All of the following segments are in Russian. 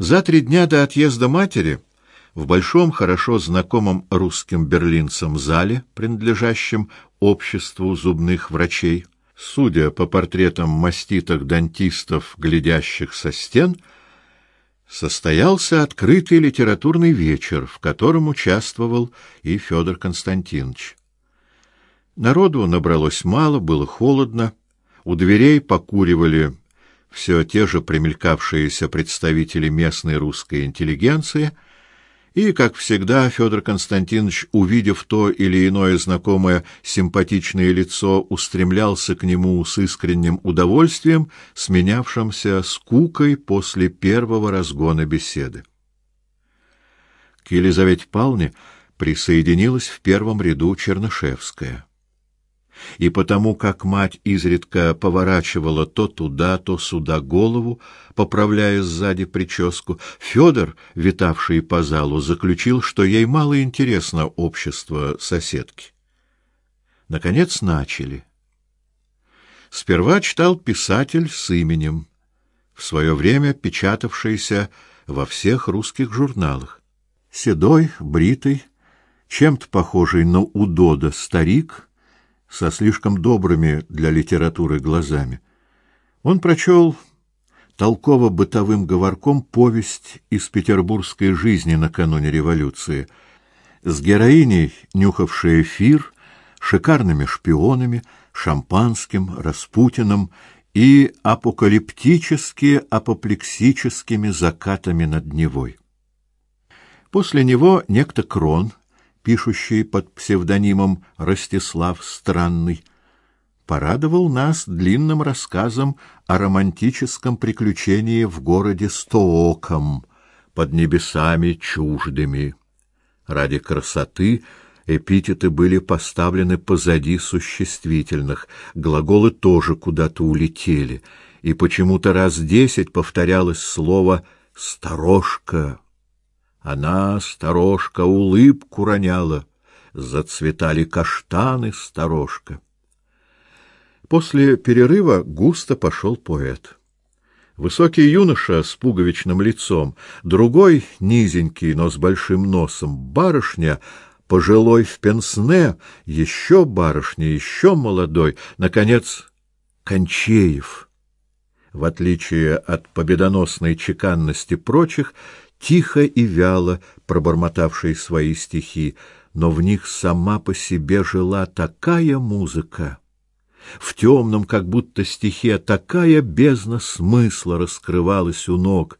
За три дня до отъезда матери в большом, хорошо знакомом русским берлинцам зале, принадлежащем обществу зубных врачей, судя по портретам маститых дантистов, глядящих со стен, состоялся открытый литературный вечер, в котором участвовал и Федор Константинович. Народу набралось мало, было холодно, у дверей покуривали все те же примелькавшиеся представители местной русской интеллигенции, и, как всегда, Федор Константинович, увидев то или иное знакомое симпатичное лицо, устремлялся к нему с искренним удовольствием, сменявшимся скукой после первого разгона беседы. К Елизавете Павловне присоединилась в первом ряду Чернышевская и потому как мать изредка поворачивала то туда, то сюда голову, поправляя сзади прическу, Федор, витавший по залу, заключил, что ей мало интересно общество соседки. Наконец начали. Сперва читал писатель с именем, в свое время печатавшийся во всех русских журналах. Седой, бритый, чем-то похожий на Удода старик — со слишком добрыми для литературы глазами. Он прочел толково-бытовым говорком повесть из петербургской жизни накануне революции, с героиней, нюхавшей эфир, шикарными шпионами, шампанским, Распутиным и апокалиптически-апоплексическими закатами над Невой. После него некто Крон — пишущий под псевдонимом Ростислав Странный, порадовал нас длинным рассказом о романтическом приключении в городе Стооком под небесами чуждыми. Ради красоты эпитеты были поставлены позади существительных, глаголы тоже куда-то улетели, и почему-то раз десять повторялось слово «сторожка». Она, сторожка, улыбку роняла, зацветали каштаны, сторожка. После перерыва густо пошел поэт. Высокий юноша с пуговичным лицом, другой низенький, но с большим носом, барышня пожилой в пенсне, еще барышня, еще молодой, наконец, Кончеев. В отличие от победоносной чеканности прочих, тихо и вяло пробормотавшие свои стихи, но в них сама по себе жила такая музыка. В темном, как будто стихе, такая бездна смысла раскрывалась у ног,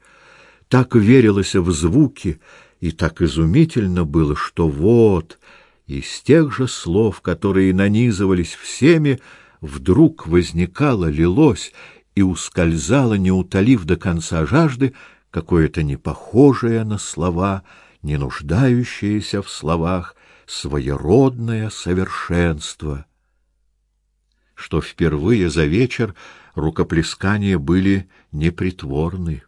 так верилось в звуки, и так изумительно было, что вот из тех же слов, которые нанизывались всеми, вдруг возникало, лилось и ускользало, не утолив до конца жажды, какое-то непохожее на слова, не нуждающееся в словах, своеродное совершенство. Что впервые за вечер рукоплескания были непритворны.